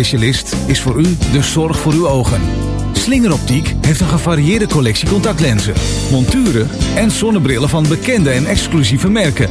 specialist is voor u de zorg voor uw ogen. Slingeroptiek heeft een gevarieerde collectie contactlenzen, monturen en zonnebrillen van bekende en exclusieve merken.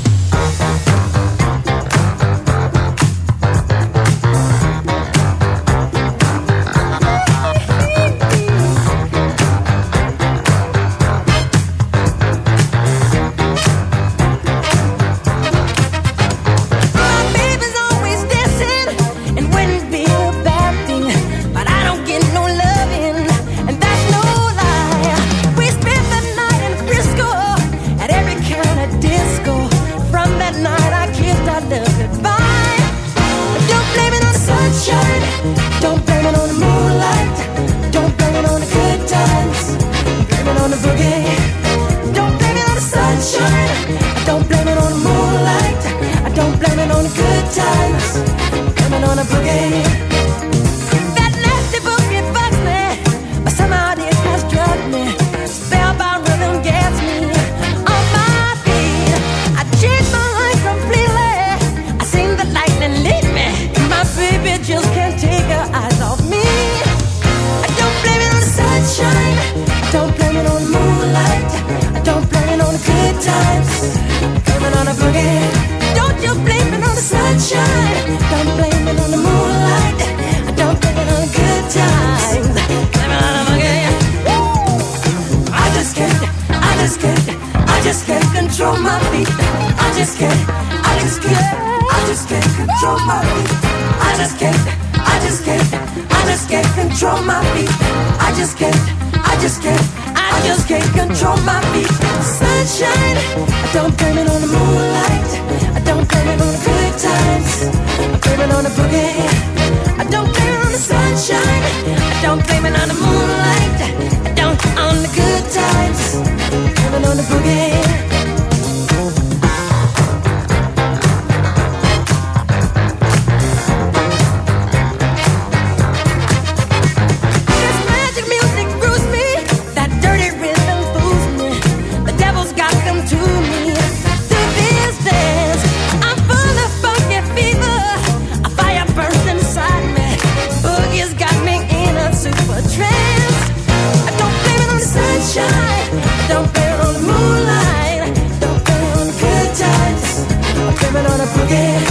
yeah.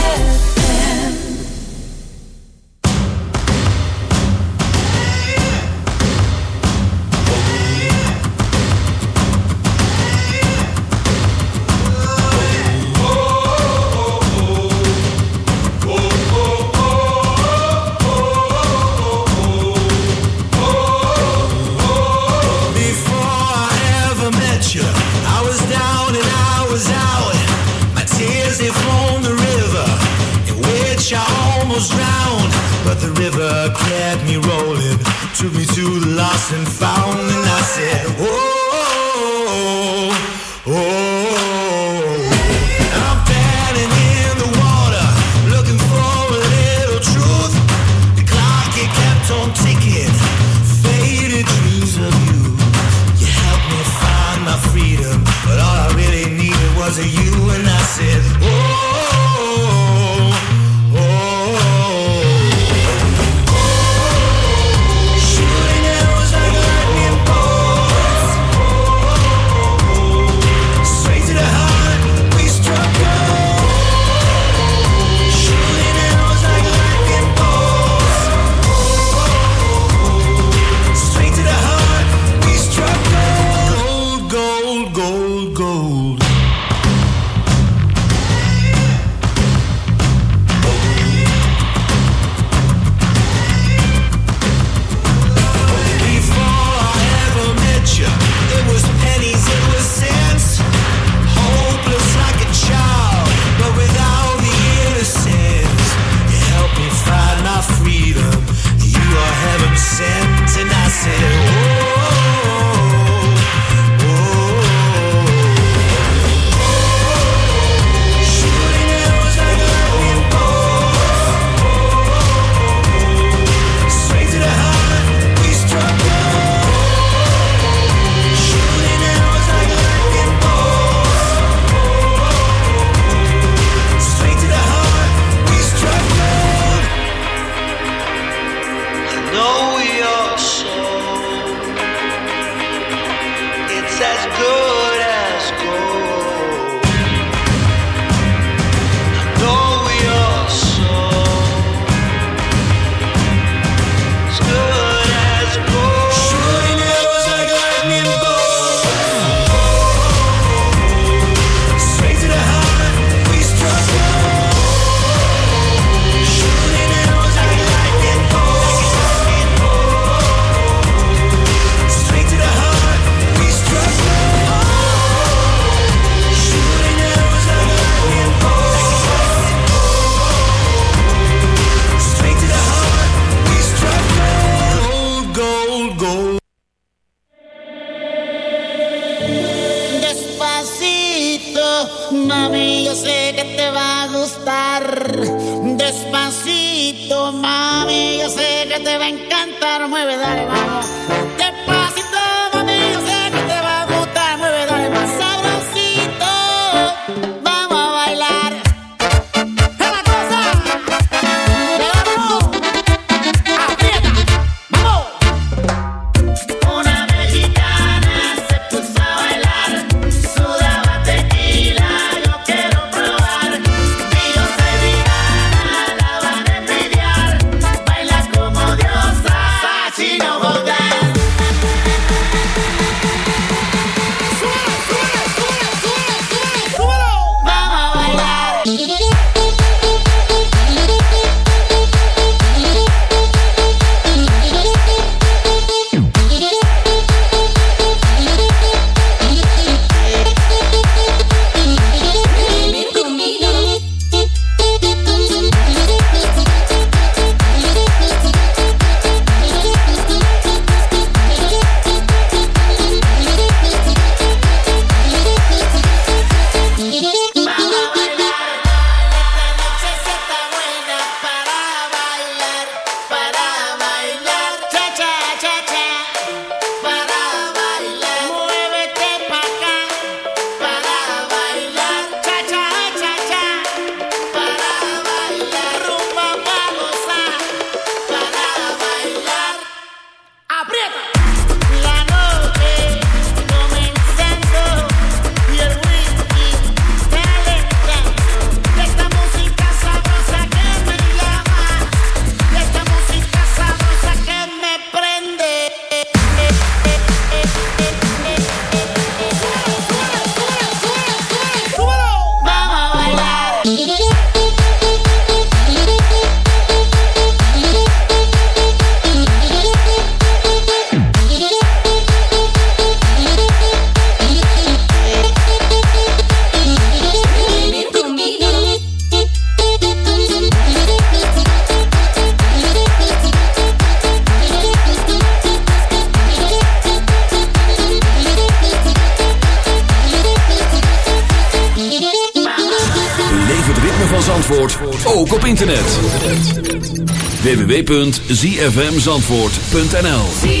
www.zfmzandvoort.nl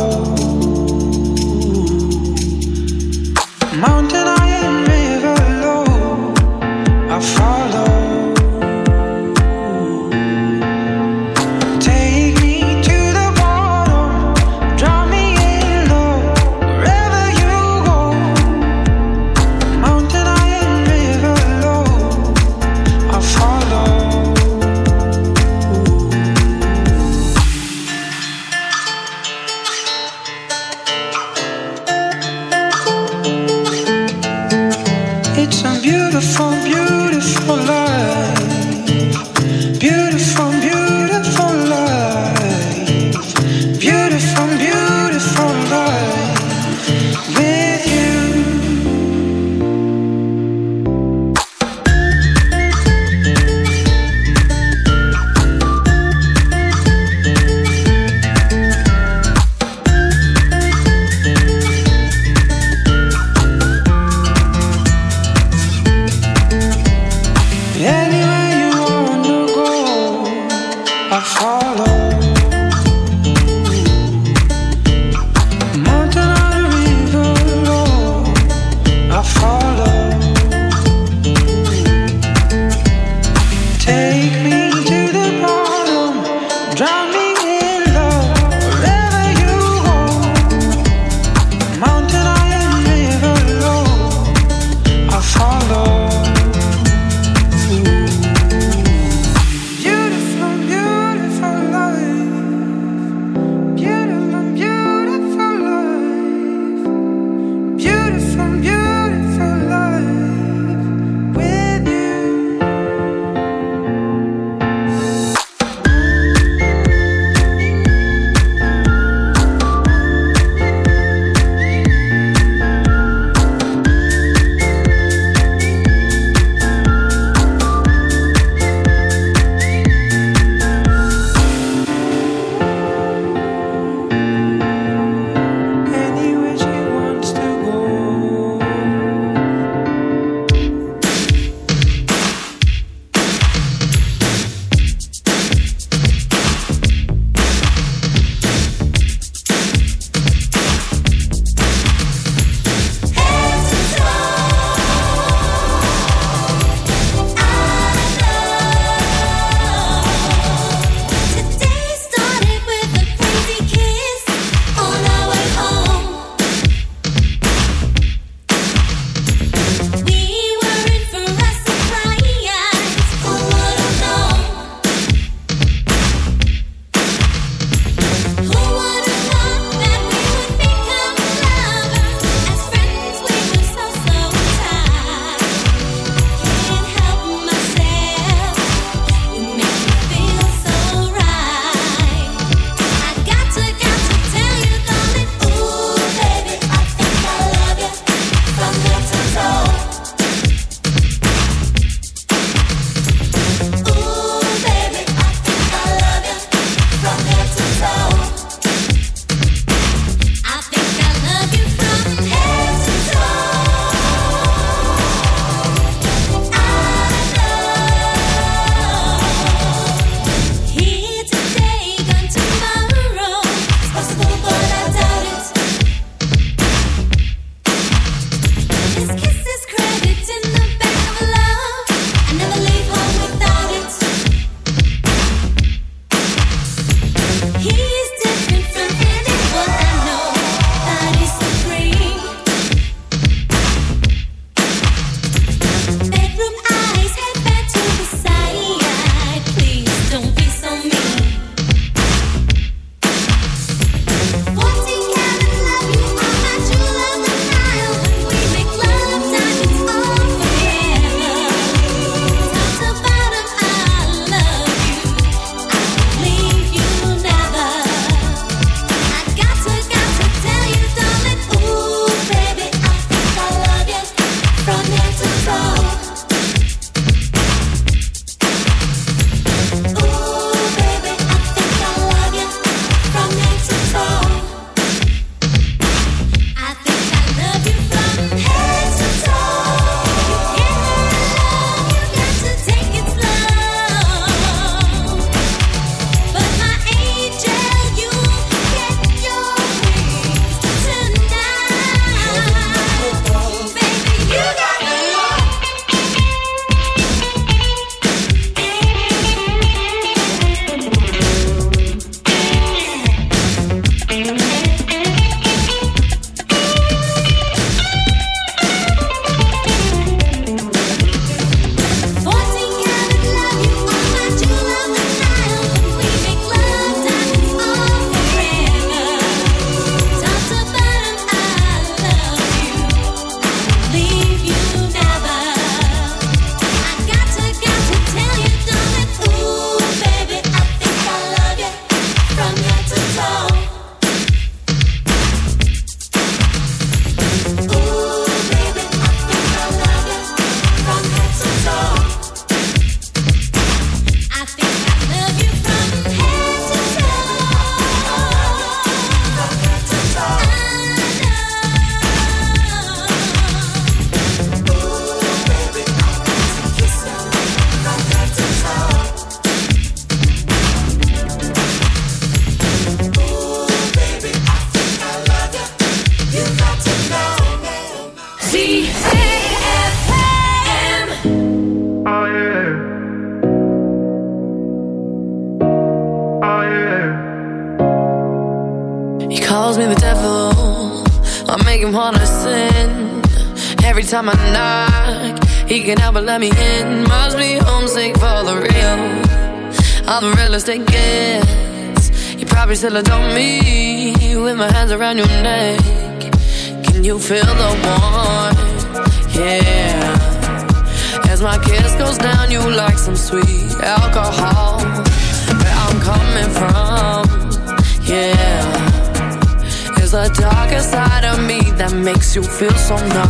je voelt veel zonder.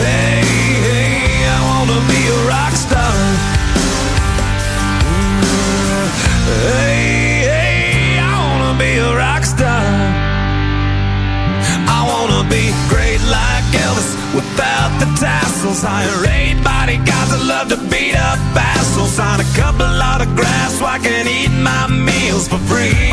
hey, hey, I wanna be a rock star. Mm, Hey, hey, I wanna be a rock star. I wanna be great like Elvis without the tassels. Hire love to beat up assholes. Sign a couple so I can eat my meals for free.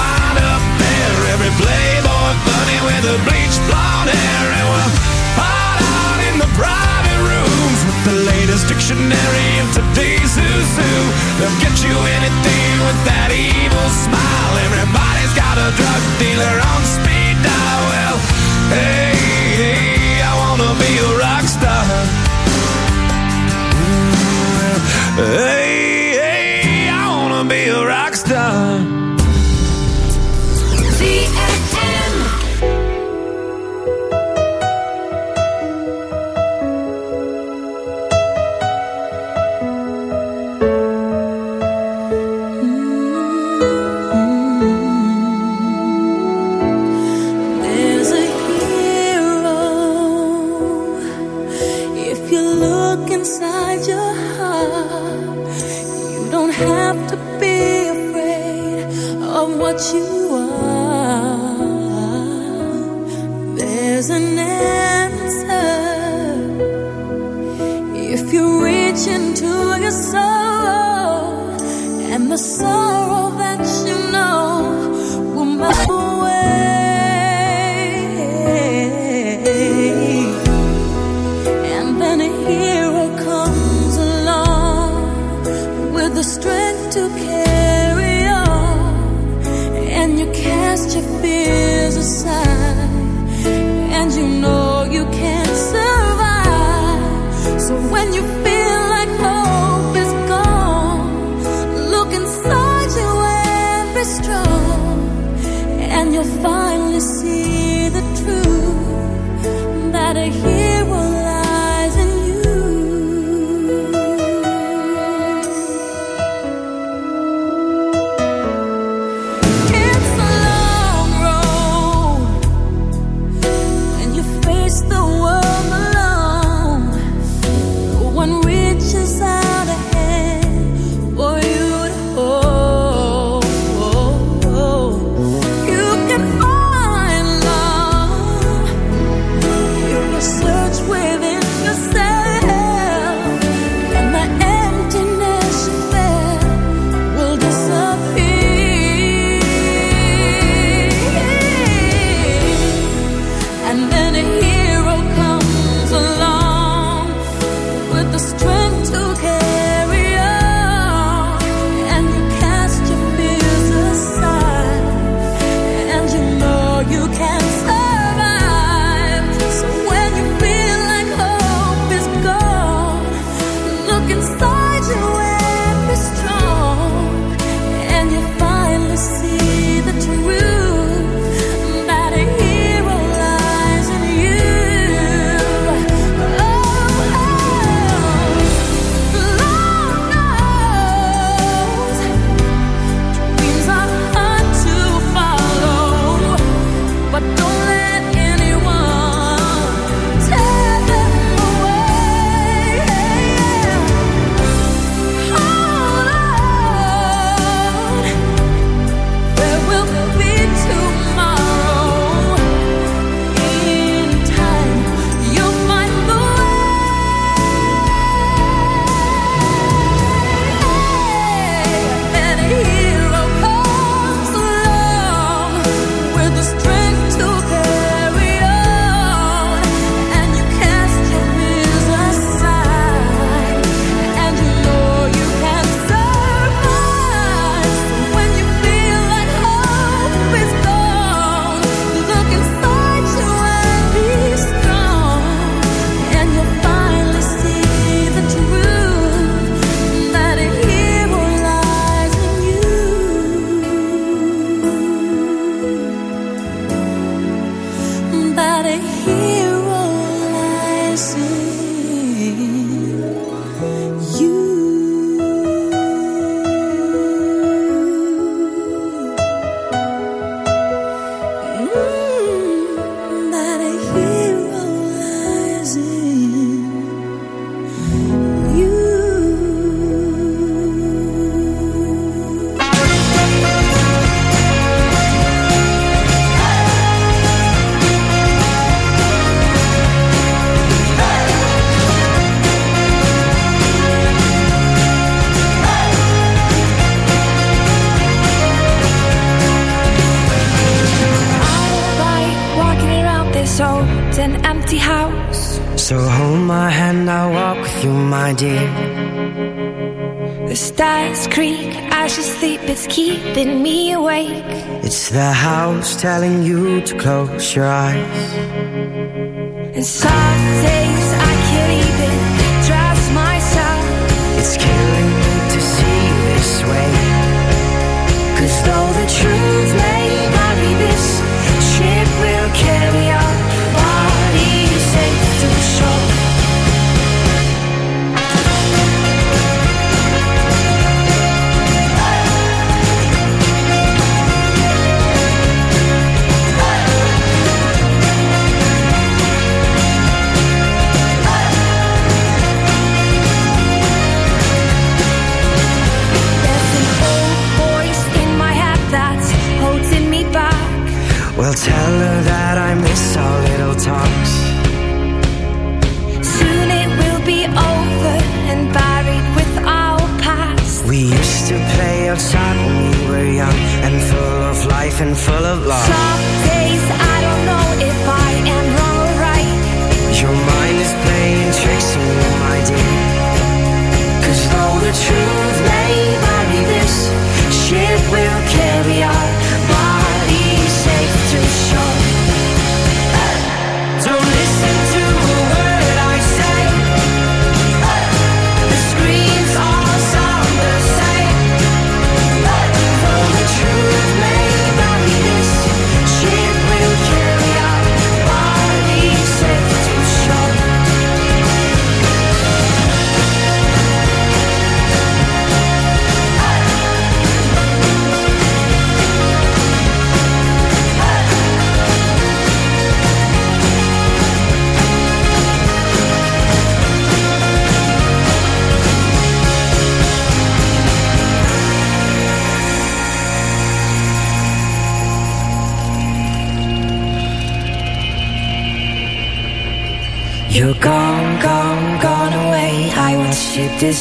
dictionary of today's who's who. They'll get you anything with that evil smile. Everybody's got a drug dealer on speed dial. Well, hey, hey, I wanna be a rock star. Hey, hey, I wanna be a rock star.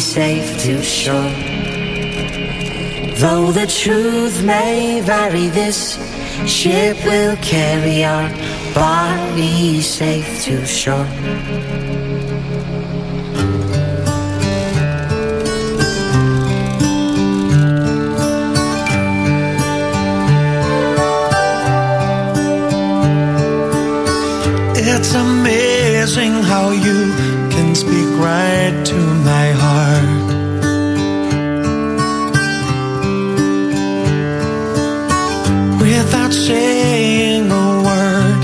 safe to shore. Though the truth may vary, this ship will carry our body safe to shore. It's amazing how you speak right to my heart. Without saying a word,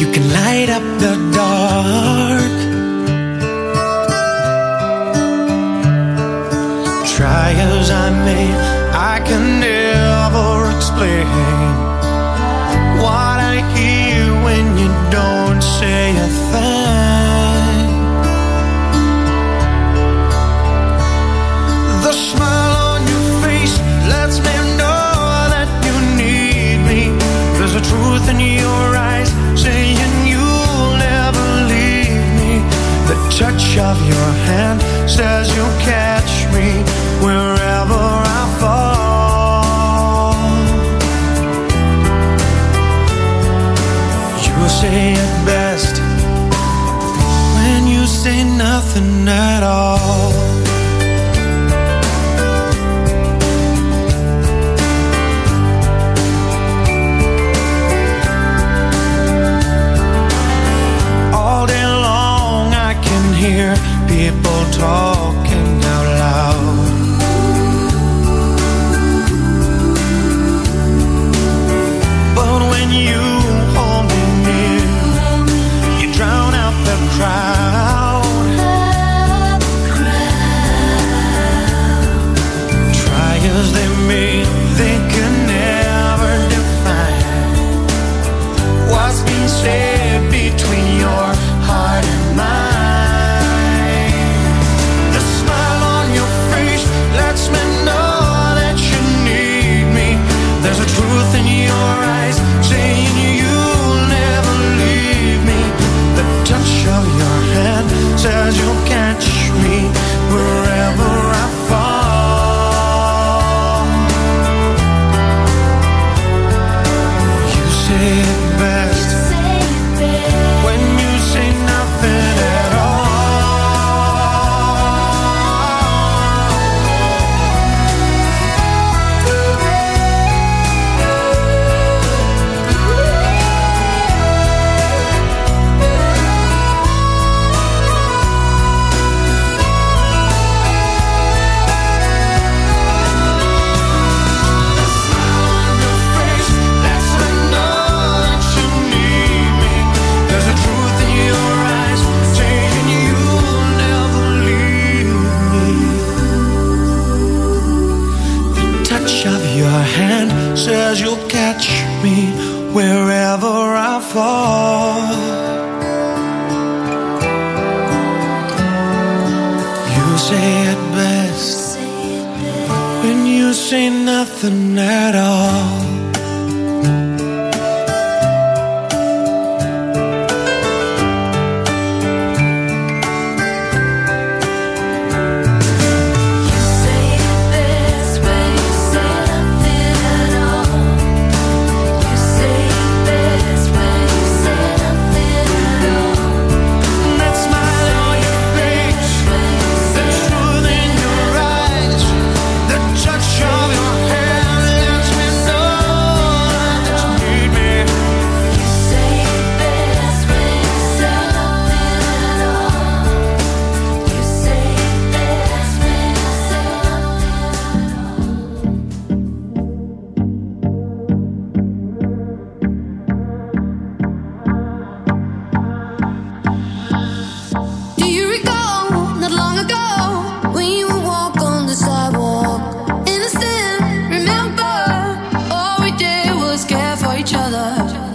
you can light up the dark. Try as I may, I can never explain.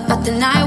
But the night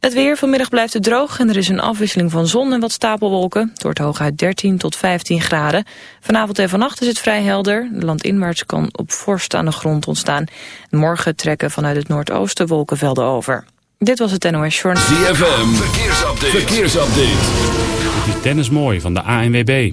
Het weer vanmiddag blijft het droog en er is een afwisseling van zon en wat stapelwolken. Het wordt hooguit 13 tot 15 graden. Vanavond en vannacht is het vrij helder. De landinwaarts kan op vorst aan de grond ontstaan. Morgen trekken vanuit het noordoosten wolkenvelden over. Dit was het NOS Journal. ZFM, verkeersupdate. verkeersupdate. Dit is Dennis Mooi van de ANWB.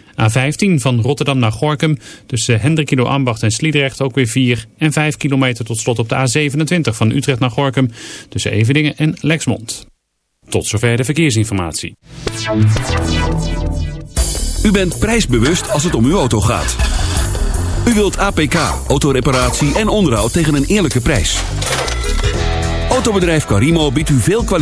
A15 van Rotterdam naar Gorkum tussen Hendrikilo Ambacht en Sliedrecht ook weer 4. En 5 kilometer tot slot op de A27 van Utrecht naar Gorkum tussen Eveningen en Lexmond. Tot zover de verkeersinformatie. U bent prijsbewust als het om uw auto gaat. U wilt APK, autoreparatie en onderhoud tegen een eerlijke prijs. Autobedrijf Carimo biedt u veel kwaliteit.